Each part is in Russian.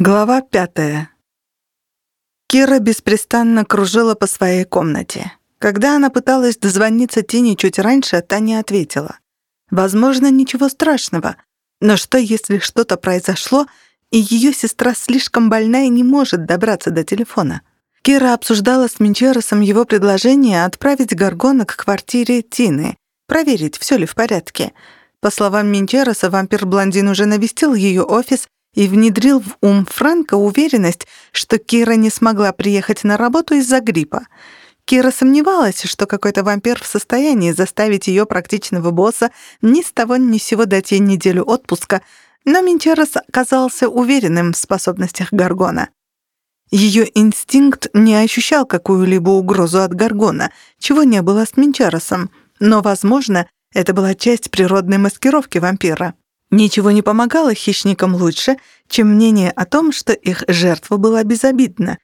Глава пятая. Кира беспрестанно кружила по своей комнате. Когда она пыталась дозвониться Тине чуть раньше, та не ответила. Возможно, ничего страшного. Но что, если что-то произошло, и ее сестра слишком больна и не может добраться до телефона? Кира обсуждала с Минчеросом его предложение отправить Гаргона к квартире Тины, проверить, все ли в порядке. По словам Минчероса, вампир-блондин уже навестил ее офис и внедрил в ум Фрэнка уверенность, что Кира не смогла приехать на работу из-за гриппа. Кира сомневалась, что какой-то вампир в состоянии заставить ее практичного босса ни с того ни сего дать ей неделю отпуска, но Минчерос оказался уверенным в способностях Гаргона. Ее инстинкт не ощущал какую-либо угрозу от Гаргона, чего не было с Минчеросом, но, возможно, это была часть природной маскировки вампира. Ничего не помогало хищникам лучше, чем мнение о том, что их жертва была безобидна.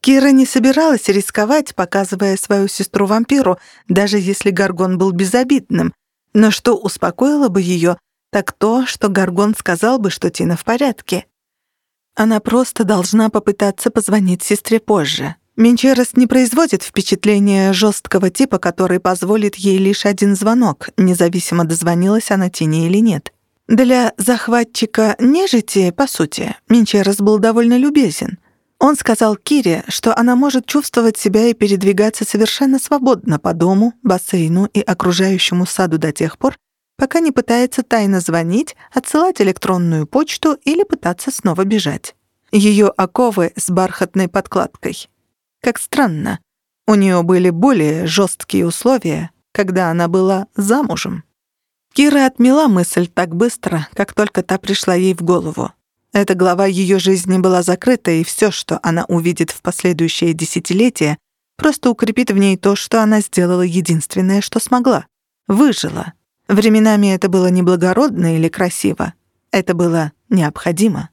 Кира не собиралась рисковать, показывая свою сестру вампиру, даже если Гаргон был безобидным. Но что успокоило бы ее, так то, что Гаргон сказал бы, что Тина в порядке. Она просто должна попытаться позвонить сестре позже. Менчерос не производит впечатления жесткого типа, который позволит ей лишь один звонок, независимо дозвонилась она Тине или нет. Для захватчика нежити, по сути, Минчерос был довольно любезен. Он сказал Кире, что она может чувствовать себя и передвигаться совершенно свободно по дому, бассейну и окружающему саду до тех пор, пока не пытается тайно звонить, отсылать электронную почту или пытаться снова бежать. Ее оковы с бархатной подкладкой. Как странно, у нее были более жесткие условия, когда она была замужем. Кира отмела мысль так быстро, как только та пришла ей в голову. Эта глава ее жизни была закрыта, и все, что она увидит в последующее десятилетие, просто укрепит в ней то, что она сделала единственное, что смогла. Выжила. Временами это было неблагородно или красиво. Это было необходимо.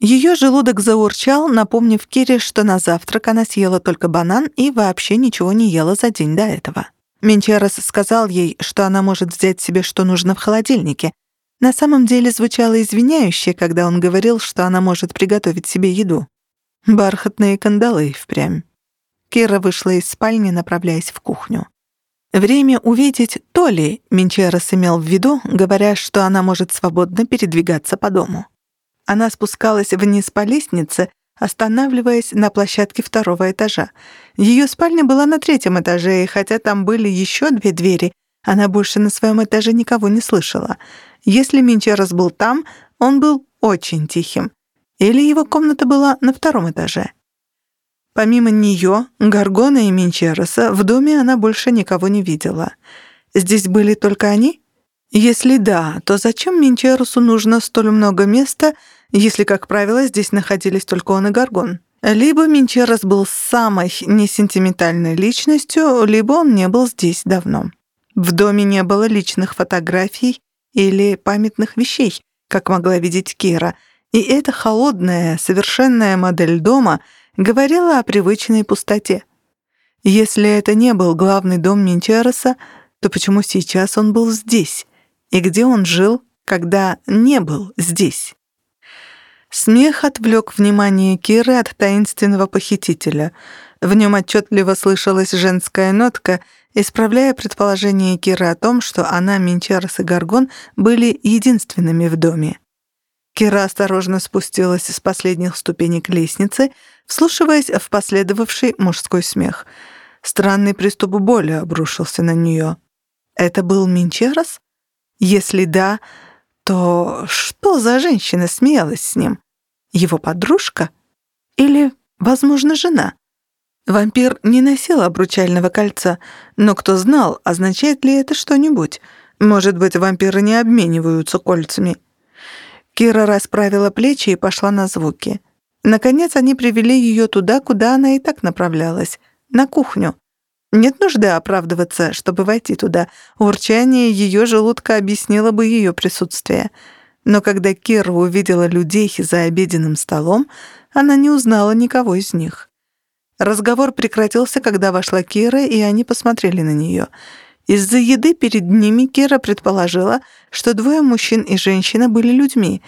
Ее желудок заурчал, напомнив Кире, что на завтрак она съела только банан и вообще ничего не ела за день до этого. Менчерос сказал ей, что она может взять себе что нужно в холодильнике. На самом деле звучало извиняюще, когда он говорил, что она может приготовить себе еду. Бархатные кандалы впрямь. Кира вышла из спальни, направляясь в кухню. Время увидеть то ли Менчерос имел в виду, говоря, что она может свободно передвигаться по дому. Она спускалась вниз по лестнице, останавливаясь на площадке второго этажа. Ее спальня была на третьем этаже, и хотя там были еще две двери, она больше на своем этаже никого не слышала. Если Минчерос был там, он был очень тихим. Или его комната была на втором этаже. Помимо нее, Гаргона и Минчероса, в доме она больше никого не видела. Здесь были только они? Если да, то зачем Минчеросу нужно столь много места — если, как правило, здесь находились только он и Гаргон. Либо Минчерос был самой несентиментальной личностью, либо он не был здесь давно. В доме не было личных фотографий или памятных вещей, как могла видеть Кира, и эта холодная, совершенная модель дома говорила о привычной пустоте. Если это не был главный дом Минчероса, то почему сейчас он был здесь? И где он жил, когда не был здесь? Смех отвлек внимание Киры от таинственного похитителя. В нем отчетливо слышалась женская нотка, исправляя предположение Киры о том, что она, Минчарс и Гаргон были единственными в доме. Кира осторожно спустилась с последних ступенек лестницы, вслушиваясь в последовавший мужской смех. Странный приступ боли обрушился на нее. Это был Минчерос? Если да, то что за женщина смеялась с ним? Его подружка? Или, возможно, жена? Вампир не носил обручального кольца, но кто знал, означает ли это что-нибудь. Может быть, вампиры не обмениваются кольцами. Кира расправила плечи и пошла на звуки. Наконец они привели ее туда, куда она и так направлялась — на кухню. Нет нужды оправдываться, чтобы войти туда. Урчание ее желудка объяснило бы ее присутствие. Но когда Кира увидела людей за обеденным столом, она не узнала никого из них. Разговор прекратился, когда вошла Кира, и они посмотрели на нее. Из-за еды перед ними Кира предположила, что двое мужчин и женщина были людьми.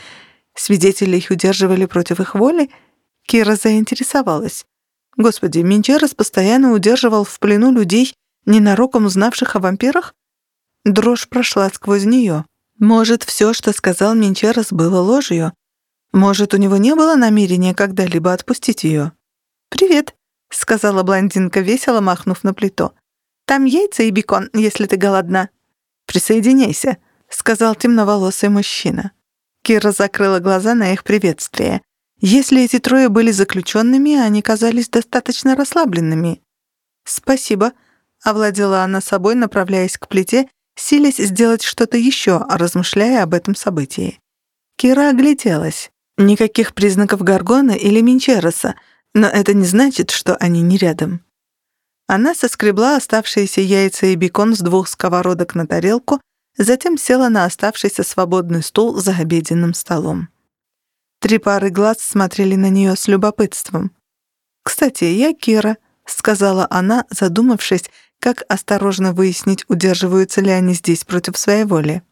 Свидетелей удерживали против их воли? Кира заинтересовалась. Господи, Минчерос постоянно удерживал в плену людей, ненароком узнавших о вампирах? Дрожь прошла сквозь нее. Может, все, что сказал Минчерос, было ложью? Может, у него не было намерения когда-либо отпустить ее? «Привет», — сказала блондинка, весело махнув на плиту. «Там яйца и бекон, если ты голодна». «Присоединяйся», — сказал темноволосый мужчина. Кира закрыла глаза на их приветствие. Если эти трое были заключенными, они казались достаточно расслабленными. «Спасибо», — овладела она собой, направляясь к плите, силясь сделать что-то еще, размышляя об этом событии. Кира огляделась. Никаких признаков Гаргона или Минчероса, но это не значит, что они не рядом. Она соскребла оставшиеся яйца и бекон с двух сковородок на тарелку, затем села на оставшийся свободный стул за обеденным столом. Три пары глаз смотрели на нее с любопытством. «Кстати, я Кира», — сказала она, задумавшись, как осторожно выяснить, удерживаются ли они здесь против своей воли.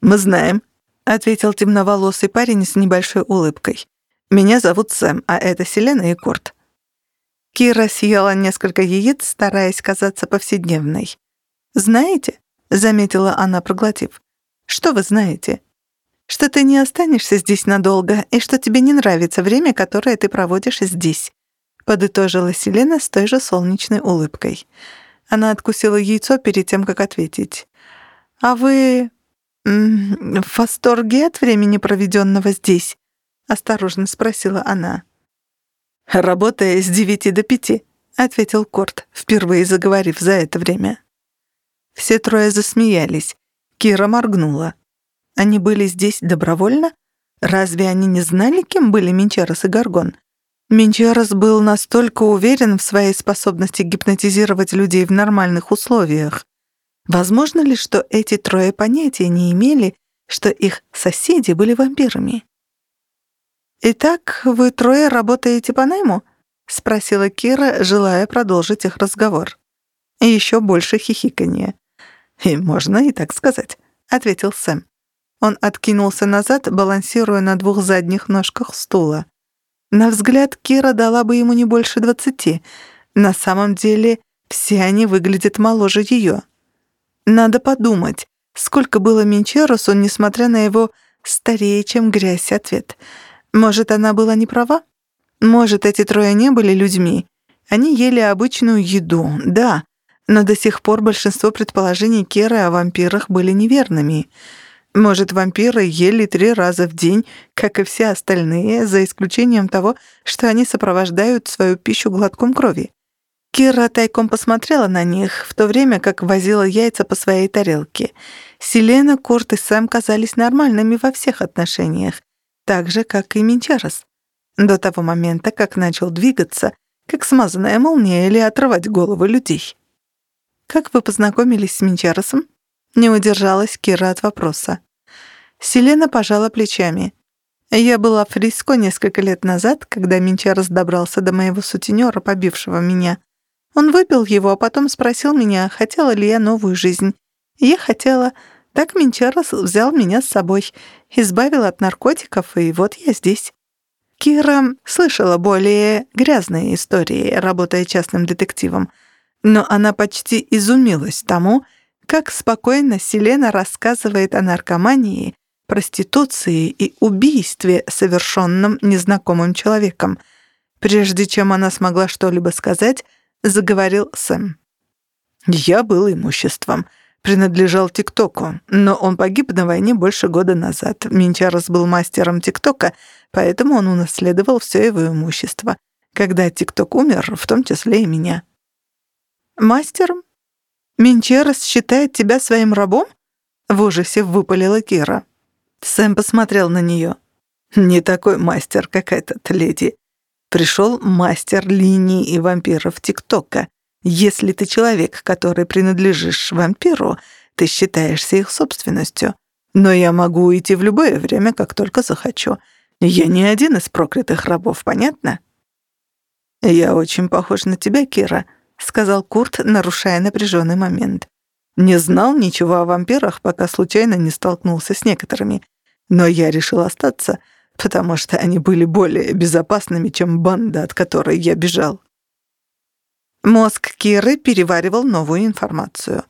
«Мы знаем», — ответил темноволосый парень с небольшой улыбкой. «Меня зовут Сэм, а это Селена и Курт». Кира съела несколько яиц, стараясь казаться повседневной. «Знаете?» — заметила она, проглотив. «Что вы знаете?» «Что ты не останешься здесь надолго, и что тебе не нравится время, которое ты проводишь здесь», — подытожила Селена с той же солнечной улыбкой. Она откусила яйцо перед тем, как ответить. «А вы в восторге от времени, проведенного здесь?» — осторожно спросила она. «Работая с девяти до пяти», — ответил Корт, впервые заговорив за это время. Все трое засмеялись. Кира моргнула. Они были здесь добровольно? Разве они не знали, кем были Минчарос и Гаргон? Минчарос был настолько уверен в своей способности гипнотизировать людей в нормальных условиях. Возможно ли, что эти трое понятия не имели, что их соседи были вампирами? «Итак, вы трое работаете по найму?» — спросила Кира, желая продолжить их разговор. Еще больше хихиканье. «И можно и так сказать», — ответил Сэм. Он откинулся назад, балансируя на двух задних ножках стула. На взгляд Кира дала бы ему не больше двадцати. На самом деле все они выглядят моложе ее. Надо подумать, сколько было Минчеросу, несмотря на его «старее, чем грязь» ответ. Может, она была не права? Может, эти трое не были людьми? Они ели обычную еду, да, но до сих пор большинство предположений Керы о вампирах были неверными. Может, вампиры ели три раза в день, как и все остальные, за исключением того, что они сопровождают свою пищу глотком крови. Кира тайком посмотрела на них, в то время как возила яйца по своей тарелке. Селена, Курт и Сэм казались нормальными во всех отношениях, так же, как и Минчарос. До того момента, как начал двигаться, как смазанная молния или отрывать головы людей. «Как вы познакомились с Минчаросом?» Не удержалась Кира от вопроса. Селена пожала плечами. Я была в Фриско несколько лет назад, когда Минчарос добрался до моего сутенера, побившего меня. Он выпил его, а потом спросил меня, хотела ли я новую жизнь. Я хотела. Так Минчарос взял меня с собой, избавил от наркотиков, и вот я здесь. Кира слышала более грязные истории, работая частным детективом, но она почти изумилась тому, как спокойно Селена рассказывает о наркомании, проституции и убийстве, совершенном незнакомым человеком. Прежде чем она смогла что-либо сказать, заговорил Сэм. «Я был имуществом. Принадлежал ТикТоку, но он погиб на войне больше года назад. Минчарос был мастером ТикТока, поэтому он унаследовал все его имущество. Когда ТикТок умер, в том числе и меня». «Мастером? Минчарос считает тебя своим рабом?» В ужасе выпалила Кира. Сэм посмотрел на нее. «Не такой мастер, как этот леди пришел мастер линий и вампиров ТикТока. Если ты человек, который принадлежишь вампиру, ты считаешься их собственностью. Но я могу уйти в любое время, как только захочу. Я не один из проклятых рабов, понятно? «Я очень похож на тебя, Кира», — сказал Курт, нарушая напряженный момент. «Не знал ничего о вампирах, пока случайно не столкнулся с некоторыми. Но я решил остаться, потому что они были более безопасными, чем банда, от которой я бежал. Мозг Киры переваривал новую информацию.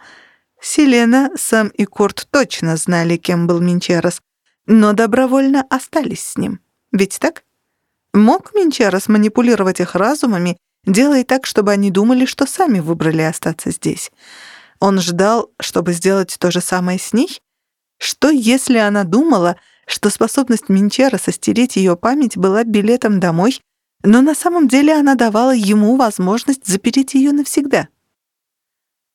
Селена, Сэм и Курт точно знали, кем был Минчерос, но добровольно остались с ним. Ведь так? Мог Минчерос манипулировать их разумами, делая так, чтобы они думали, что сами выбрали остаться здесь? Он ждал, чтобы сделать то же самое с ней? Что, если она думала, что способность Минчера состереть ее память была билетом домой, но на самом деле она давала ему возможность запереть ее навсегда?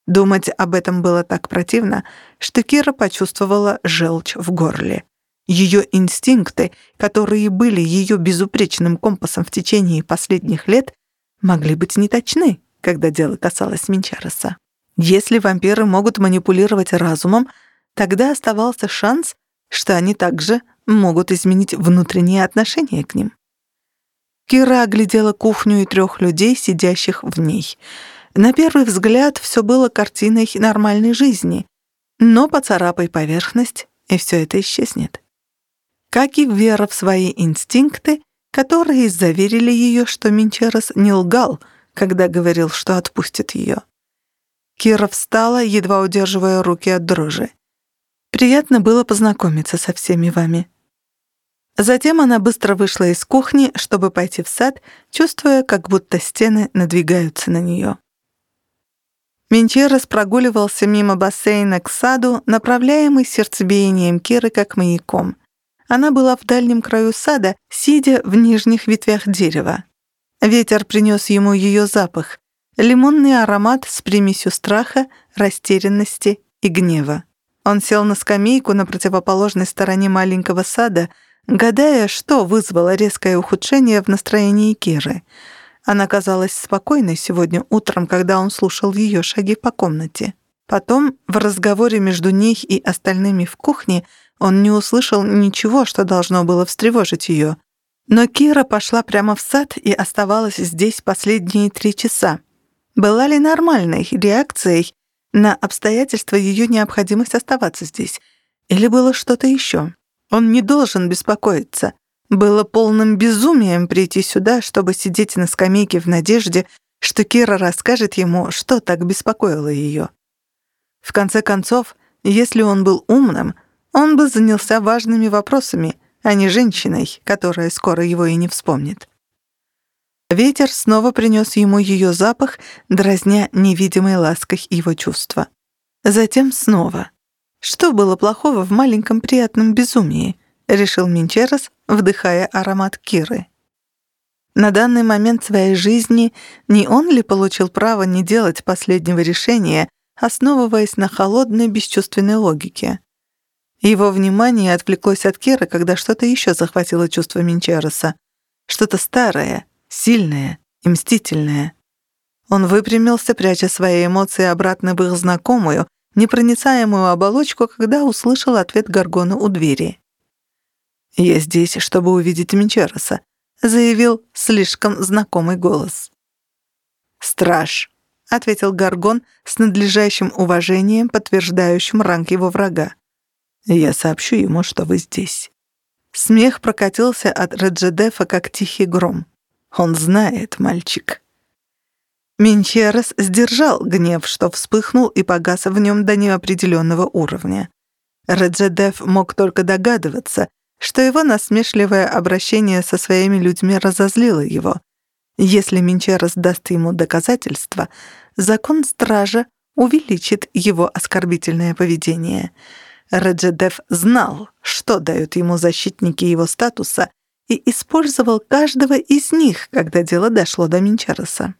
Думать об этом было так противно, что Кира почувствовала желчь в горле. Ее инстинкты, которые были ее безупречным компасом в течение последних лет, могли быть неточны, когда дело касалось Минчароса. Если вампиры могут манипулировать разумом, тогда оставался шанс, что они также могут изменить внутренние отношения к ним. Кира оглядела кухню и трех людей, сидящих в ней. На первый взгляд все было картиной нормальной жизни, но поцарапай поверхность, и все это исчезнет. Как и вера в свои инстинкты, которые заверили ее, что Минчерос не лгал, когда говорил, что отпустит ее. Кира встала, едва удерживая руки от дрожи. Приятно было познакомиться со всеми вами». Затем она быстро вышла из кухни, чтобы пойти в сад, чувствуя, как будто стены надвигаются на нее. Менчерос прогуливался мимо бассейна к саду, направляемый сердцебиением Киры как маяком. Она была в дальнем краю сада, сидя в нижних ветвях дерева. Ветер принес ему ее запах, лимонный аромат с примесью страха, растерянности и гнева. Он сел на скамейку на противоположной стороне маленького сада, гадая, что вызвало резкое ухудшение в настроении Киры. Она казалась спокойной сегодня утром, когда он слушал ее шаги по комнате. Потом, в разговоре между ней и остальными в кухне, он не услышал ничего, что должно было встревожить ее. Но Кира пошла прямо в сад и оставалась здесь последние три часа. Была ли нормальной реакцией на обстоятельства ее необходимость оставаться здесь. Или было что-то еще? Он не должен беспокоиться. Было полным безумием прийти сюда, чтобы сидеть на скамейке в надежде, что Кира расскажет ему, что так беспокоило ее. В конце концов, если он был умным, он бы занялся важными вопросами, а не женщиной, которая скоро его и не вспомнит. Ветер снова принес ему ее запах, дразня невидимой лаской его чувства. Затем снова. Что было плохого в маленьком приятном безумии? Решил Минчерос, вдыхая аромат Киры. На данный момент своей жизни не он ли получил право не делать последнего решения, основываясь на холодной бесчувственной логике? Его внимание отвлеклось от Киры, когда что-то еще захватило чувство Минчероса. Что-то старое, сильная и мстительная. Он выпрямился, пряча свои эмоции обратно в их знакомую, непроницаемую оболочку, когда услышал ответ Гаргона у двери. «Я здесь, чтобы увидеть Минчероса», — заявил слишком знакомый голос. «Страж», — ответил Гаргон с надлежащим уважением, подтверждающим ранг его врага. «Я сообщу ему, что вы здесь». Смех прокатился от Реджедефа, как тихий гром. Он знает, мальчик». Минчерес сдержал гнев, что вспыхнул и погас в нем до неопределенного уровня. Реджедев мог только догадываться, что его насмешливое обращение со своими людьми разозлило его. Если Минчерес даст ему доказательства, закон стража увеличит его оскорбительное поведение. Реджедев знал, что дают ему защитники его статуса и использовал каждого из них, когда дело дошло до Минчароса.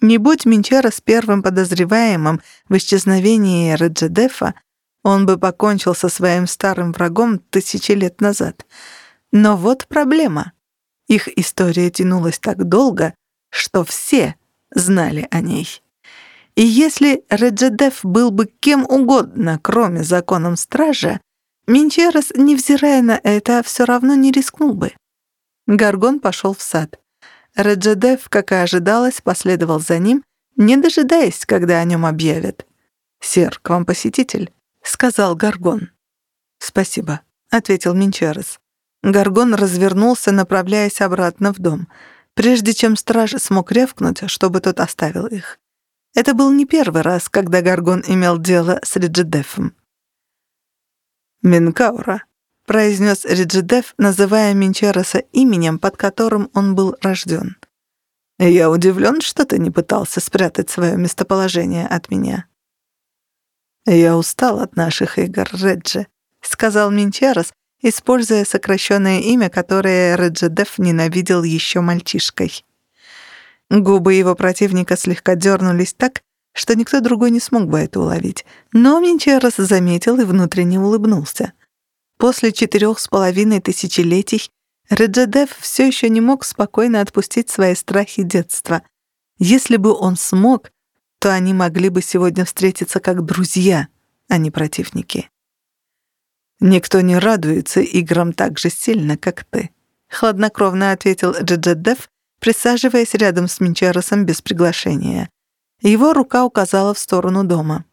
Не будь Минчарос первым подозреваемым в исчезновении Реджедефа, он бы покончил со своим старым врагом тысячи лет назад. Но вот проблема. Их история тянулась так долго, что все знали о ней. И если Реджедеф был бы кем угодно, кроме законом стража, Минчерос, невзирая на это, все равно не рискнул бы. Гаргон пошел в сад. Реджедев, как и ожидалось, последовал за ним, не дожидаясь, когда о нем объявят. «Сер, к вам посетитель», — сказал Гаргон. «Спасибо», — ответил Минчерос. Гаргон развернулся, направляясь обратно в дом, прежде чем страж смог рявкнуть, чтобы тот оставил их. Это был не первый раз, когда Гаргон имел дело с Риджидефом. «Минкаура», — произнес Риджидеф, называя Минчероса именем, под которым он был рожден. «Я удивлен, что ты не пытался спрятать свое местоположение от меня». «Я устал от наших игр, Реджи», — сказал Минчерос, используя сокращенное имя, которое Реджидеф ненавидел еще мальчишкой. Губы его противника слегка дернулись так, что никто другой не смог бы это уловить. Но Минчерос заметил и внутренне улыбнулся. После четырех с половиной тысячелетий Реджедев все еще не мог спокойно отпустить свои страхи детства. Если бы он смог, то они могли бы сегодня встретиться как друзья, а не противники. «Никто не радуется играм так же сильно, как ты», — хладнокровно ответил Джеджедев, присаживаясь рядом с Минчеросом без приглашения. Его рука указала в сторону дома.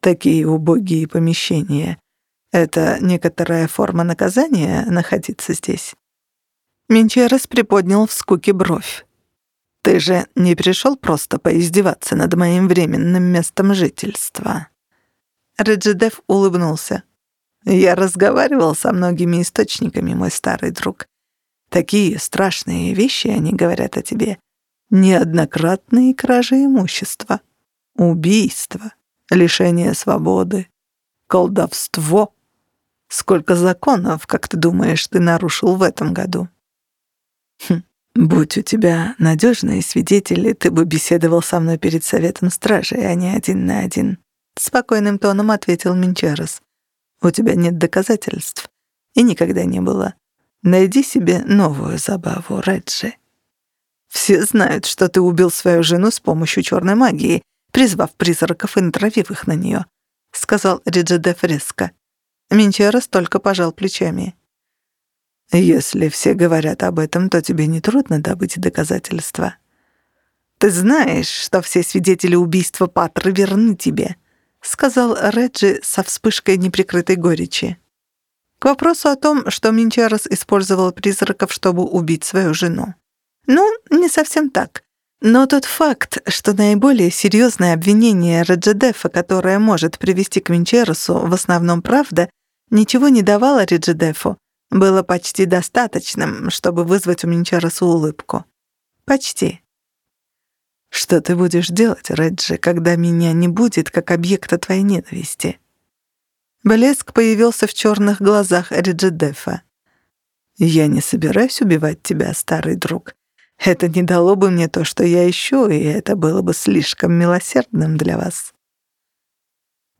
«Такие убогие помещения. Это некоторая форма наказания находиться здесь?» Минчерос приподнял в скуке бровь. «Ты же не пришел просто поиздеваться над моим временным местом жительства?» Реджидев улыбнулся. Я разговаривал со многими источниками, мой старый друг. Такие страшные вещи они говорят о тебе. Неоднократные кражи имущества, убийства, лишение свободы, колдовство. Сколько законов, как ты думаешь, ты нарушил в этом году? Хм, будь у тебя надежные свидетели, ты бы беседовал со мной перед советом стражи, а не один на один. Спокойным тоном ответил Минчарес. У тебя нет доказательств. И никогда не было. Найди себе новую забаву, Реджи. Все знают, что ты убил свою жену с помощью черной магии, призвав призраков и натравив их на нее», — сказал Риджи де Фреско. Минчерос только пожал плечами. «Если все говорят об этом, то тебе нетрудно добыть доказательства. Ты знаешь, что все свидетели убийства Патры верны тебе сказал Реджи со вспышкой неприкрытой горечи. К вопросу о том, что Минчарос использовал призраков, чтобы убить свою жену. Ну, не совсем так. Но тот факт, что наиболее серьезное обвинение Реджедефа, которое может привести к Минчеросу, в основном правда, ничего не давало Реджедефу, было почти достаточным, чтобы вызвать у Минчероса улыбку. Почти. Что ты будешь делать, Реджи, когда меня не будет как объекта твоей ненависти? Блеск появился в черных глазах Реджи Дефа. Я не собираюсь убивать тебя, старый друг. Это не дало бы мне то, что я ищу, и это было бы слишком милосердным для вас.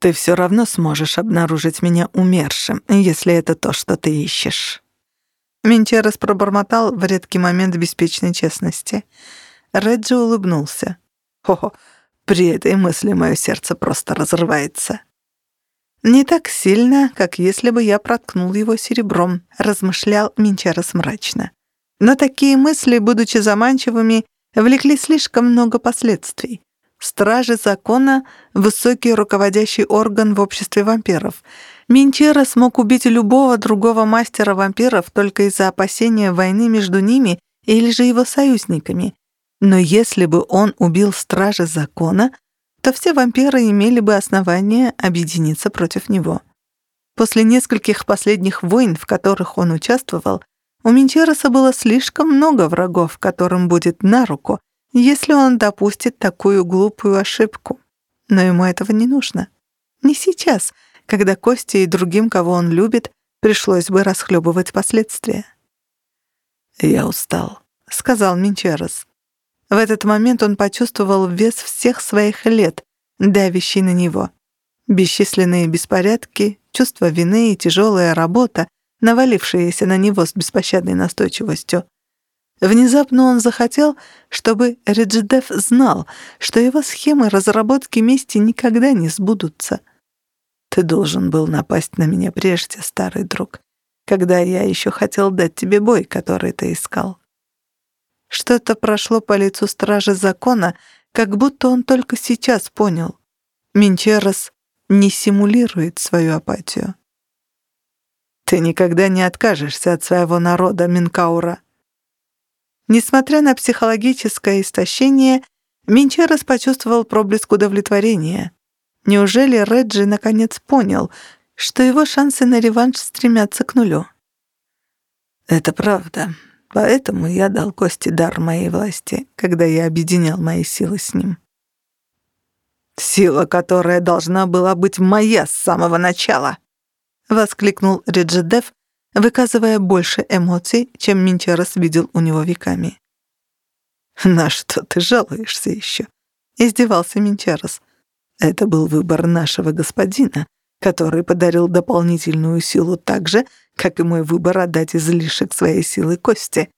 Ты все равно сможешь обнаружить меня умершим, если это то, что ты ищешь. Менчерес пробормотал в редкий момент беспечной честности — Реджи улыбнулся. Хо-хо, при этой мысли мое сердце просто разрывается. «Не так сильно, как если бы я проткнул его серебром», — размышлял Минчарос мрачно. Но такие мысли, будучи заманчивыми, влекли слишком много последствий. Стражи закона — высокий руководящий орган в обществе вампиров. Минчера смог убить любого другого мастера вампиров только из-за опасения войны между ними или же его союзниками. Но если бы он убил стража закона, то все вампиры имели бы основания объединиться против него. После нескольких последних войн, в которых он участвовал, у Минчероса было слишком много врагов, которым будет на руку, если он допустит такую глупую ошибку. Но ему этого не нужно. Не сейчас, когда Кости и другим, кого он любит, пришлось бы расхлебывать последствия. «Я устал», — сказал Минчерос. В этот момент он почувствовал вес всех своих лет, давящий на него. Бесчисленные беспорядки, чувство вины и тяжелая работа, навалившиеся на него с беспощадной настойчивостью. Внезапно он захотел, чтобы Реджидев знал, что его схемы разработки мести никогда не сбудутся. «Ты должен был напасть на меня прежде, старый друг, когда я еще хотел дать тебе бой, который ты искал. Что-то прошло по лицу стражи закона, как будто он только сейчас понял. Минчерос не симулирует свою апатию. Ты никогда не откажешься от своего народа, Минкаура. Несмотря на психологическое истощение, Минчерос почувствовал проблеск удовлетворения. Неужели Реджи наконец понял, что его шансы на реванш стремятся к нулю? «Это правда. Поэтому я дал Кости дар моей власти, когда я объединял мои силы с ним». «Сила, которая должна была быть моя с самого начала!» — воскликнул Реджидев, выказывая больше эмоций, чем Минчерос видел у него веками. «На что ты жалуешься еще?» — издевался Минчерос. «Это был выбор нашего господина, который подарил дополнительную силу так же, как и мой выбор отдать излишек своей силы Кости.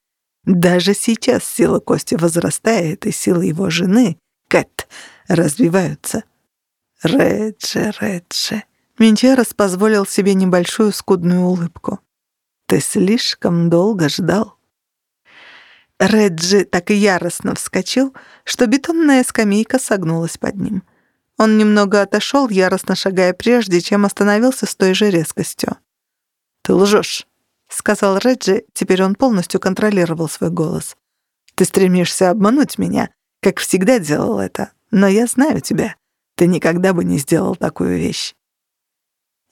Даже сейчас сила Кости возрастает, и сила его жены, Кэт, развиваются. Реджи, Реджи. Минчерос позволил себе небольшую скудную улыбку. «Ты слишком долго ждал». Реджи так яростно вскочил, что бетонная скамейка согнулась под ним. Он немного отошел, яростно шагая прежде, чем остановился с той же резкостью. «Ты лжешь», — сказал Реджи, теперь он полностью контролировал свой голос. «Ты стремишься обмануть меня, как всегда делал это, но я знаю тебя. Ты никогда бы не сделал такую вещь».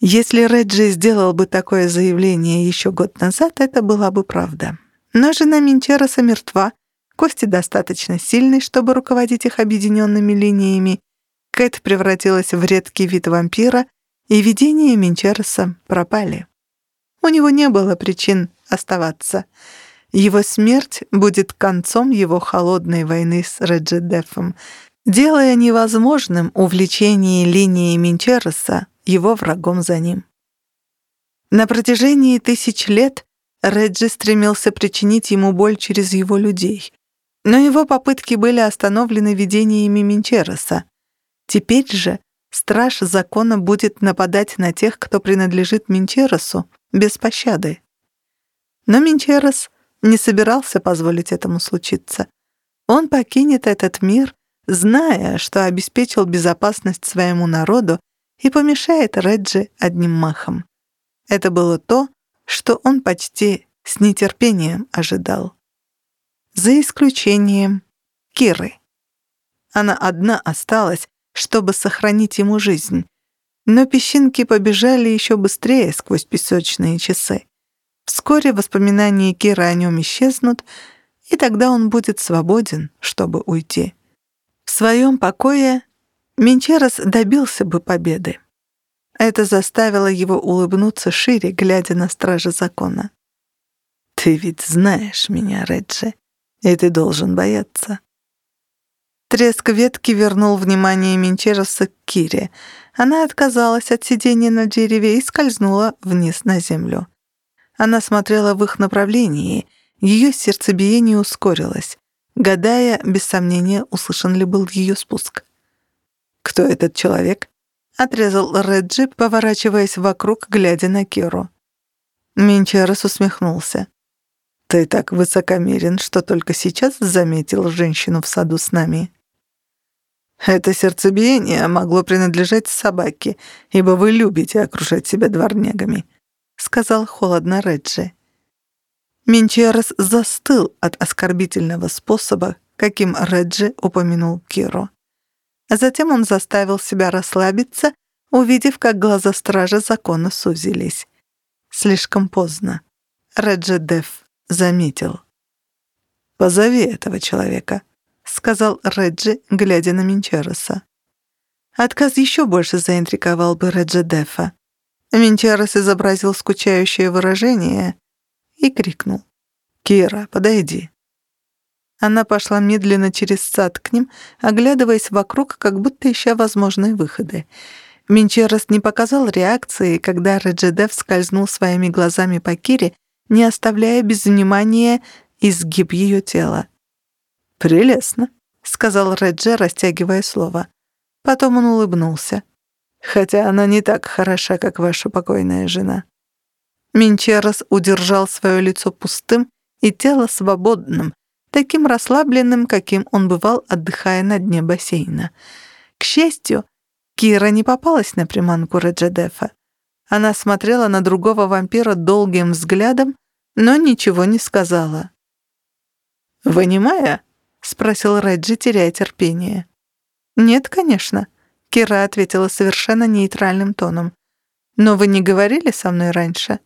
Если Реджи сделал бы такое заявление еще год назад, это была бы правда. Но жена Минчероса мертва, Кости достаточно сильный, чтобы руководить их объединенными линиями, Кэт превратилась в редкий вид вампира, и видения Минчероса пропали. У него не было причин оставаться. Его смерть будет концом его холодной войны с Реджидефом, делая невозможным увлечение линии Минчероса его врагом за ним. На протяжении тысяч лет Реджи стремился причинить ему боль через его людей, но его попытки были остановлены видениями Минчероса. Теперь же страж закона будет нападать на тех, кто принадлежит Минчеросу, без пощады. Но Минчерос не собирался позволить этому случиться. Он покинет этот мир, зная, что обеспечил безопасность своему народу и помешает Реджи одним махом. Это было то, что он почти с нетерпением ожидал. За исключением Киры. Она одна осталась, чтобы сохранить ему жизнь, но песчинки побежали еще быстрее сквозь песочные часы. Вскоре воспоминания Киры о нем исчезнут, и тогда он будет свободен, чтобы уйти. В своем покое Менчерос добился бы победы. Это заставило его улыбнуться шире, глядя на стража закона. «Ты ведь знаешь меня, Реджи, и ты должен бояться». Треск ветки вернул внимание Менчероса к Кире. Она отказалась от сидения на дереве и скользнула вниз на землю. Она смотрела в их направлении, ее сердцебиение ускорилось, гадая, без сомнения, услышан ли был ее спуск. «Кто этот человек?» — отрезал Реджи, поворачиваясь вокруг, глядя на Киру. Минчарес усмехнулся. «Ты так высокомерен, что только сейчас заметил женщину в саду с нами». «Это сердцебиение могло принадлежать собаке, ибо вы любите окружать себя дворнягами», — сказал холодно Реджи. Минчерес застыл от оскорбительного способа, каким Реджи упомянул Киру. А затем он заставил себя расслабиться, увидев, как глаза стража закона сузились. Слишком поздно. Реджи Деф заметил. «Позови этого человека», — сказал Реджи, глядя на Минчароса. Отказ еще больше заинтриговал бы Реджи Дефа. Минчарос изобразил скучающее выражение и крикнул. «Кира, подойди». Она пошла медленно через сад к ним, оглядываясь вокруг, как будто ища возможные выходы. Минчерос не показал реакции, когда Реджедев скользнул своими глазами по Кире, не оставляя без внимания изгиб ее тела. «Прелестно», — сказал Реджи, растягивая слово. Потом он улыбнулся. «Хотя она не так хороша, как ваша покойная жена». Минчерос удержал свое лицо пустым и тело свободным, таким расслабленным, каким он бывал, отдыхая на дне бассейна. К счастью, Кира не попалась на приманку Реджедефа. Она смотрела на другого вампира долгим взглядом, но ничего не сказала. «Вы не Майя?» — спросил Реджи, теряя терпение. «Нет, конечно», — Кира ответила совершенно нейтральным тоном. «Но вы не говорили со мной раньше?»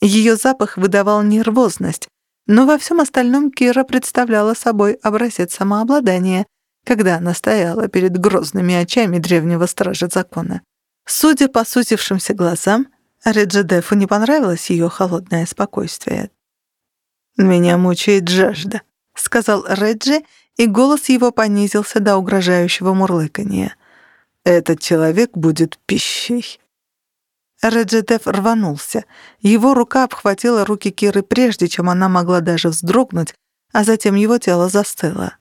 Ее запах выдавал нервозность, но во всем остальном Кира представляла собой образец самообладания, когда она стояла перед грозными очами древнего стража закона. Судя по сузившимся глазам, Реджидефу не понравилось ее холодное спокойствие. «Меня мучает жажда», — сказал Реджи, и голос его понизился до угрожающего мурлыканья. «Этот человек будет пищей». Реджидеф рванулся. Его рука обхватила руки Киры прежде, чем она могла даже вздрогнуть, а затем его тело застыло.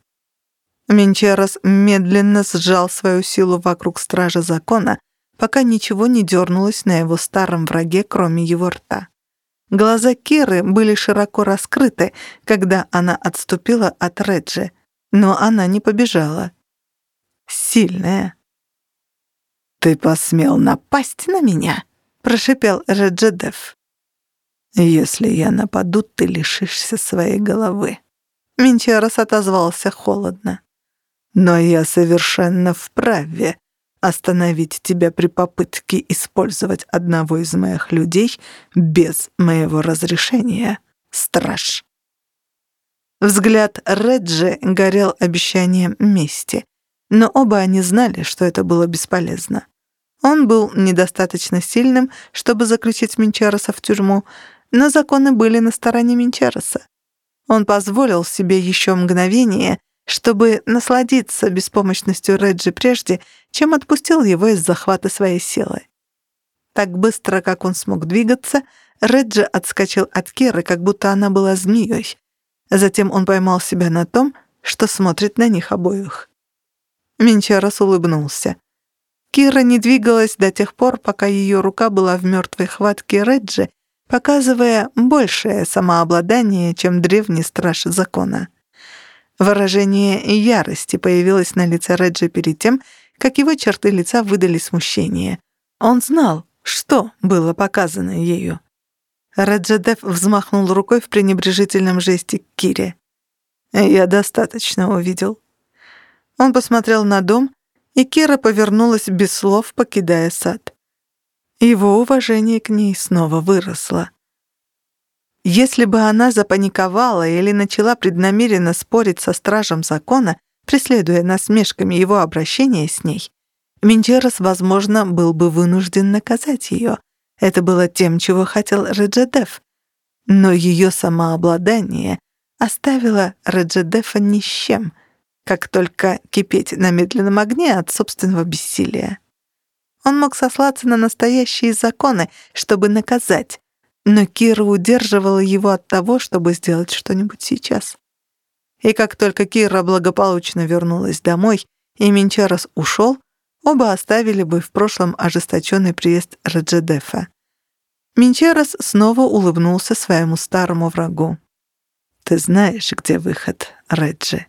Менчерос медленно сжал свою силу вокруг стража закона, пока ничего не дернулось на его старом враге, кроме его рта. Глаза Киры были широко раскрыты, когда она отступила от Реджи, но она не побежала. Сильная. «Ты посмел напасть на меня?» — прошипел Реджедев. «Если я нападу, ты лишишься своей головы». Минчерос отозвался холодно. «Но я совершенно вправе остановить тебя при попытке использовать одного из моих людей без моего разрешения, страж». Взгляд Реджи горел обещанием мести, но оба они знали, что это было бесполезно. Он был недостаточно сильным, чтобы заключить Минчароса в тюрьму, но законы были на стороне Минчароса. Он позволил себе еще мгновение чтобы насладиться беспомощностью Реджи прежде, чем отпустил его из захвата своей силы. Так быстро, как он смог двигаться, Реджи отскочил от Киры, как будто она была змеей. Затем он поймал себя на том, что смотрит на них обоих. Минчарос улыбнулся. Кира не двигалась до тех пор, пока ее рука была в мертвой хватке Реджи, показывая большее самообладание, чем древний страж закона. Выражение ярости появилось на лице Реджи перед тем, как его черты лица выдали смущение. Он знал, что было показано ею. Раджадев взмахнул рукой в пренебрежительном жесте к Кире. «Я достаточно увидел». Он посмотрел на дом, и Кира повернулась без слов, покидая сад. Его уважение к ней снова выросло. Если бы она запаниковала или начала преднамеренно спорить со стражем закона, преследуя насмешками его обращения с ней, Минчерос, возможно, был бы вынужден наказать ее. Это было тем, чего хотел Реджедеф. Но ее самообладание оставило Реджедефа ни с чем, как только кипеть на медленном огне от собственного бессилия. Он мог сослаться на настоящие законы, чтобы наказать, но Кира удерживала его от того, чтобы сделать что-нибудь сейчас. И как только Кира благополучно вернулась домой, и Минчарос ушел, оба оставили бы в прошлом ожесточенный приезд Раджедефа. Минчарос снова улыбнулся своему старому врагу. «Ты знаешь, где выход, Реджи?»